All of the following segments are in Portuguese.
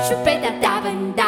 Chupeta da banda.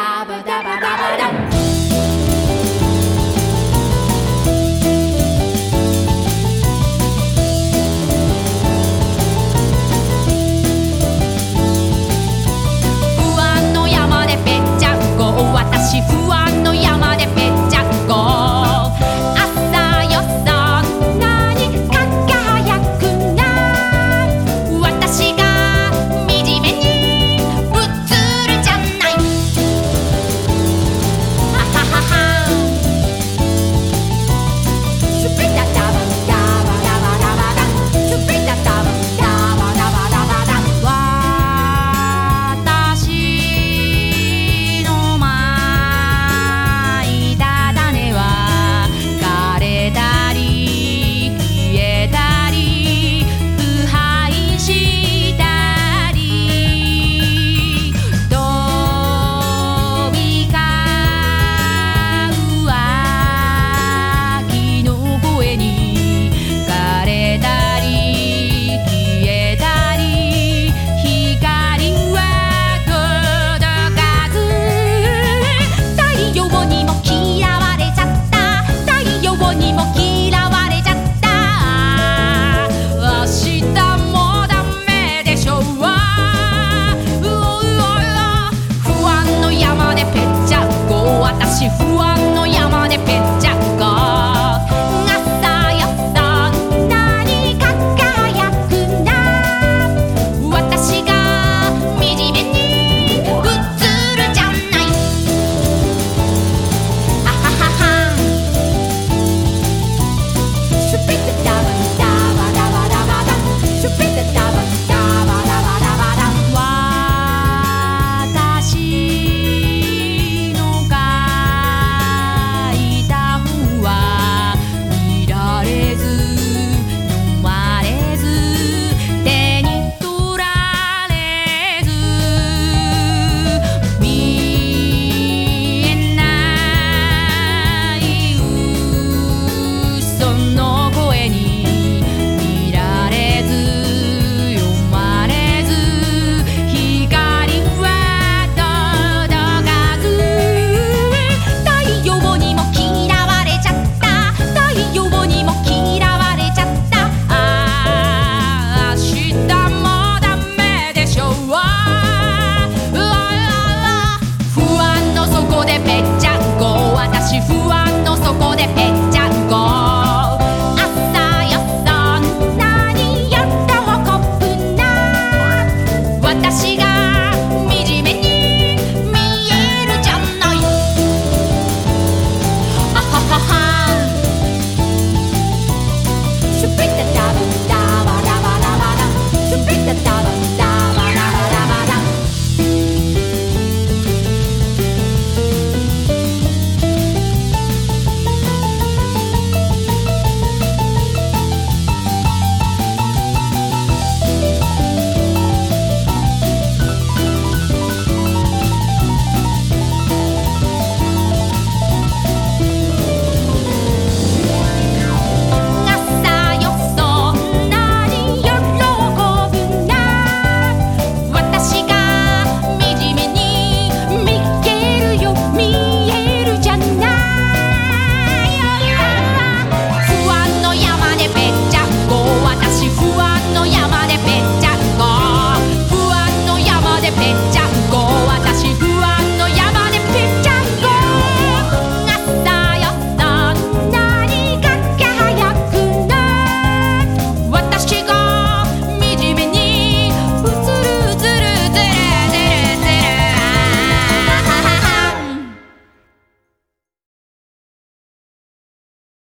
why?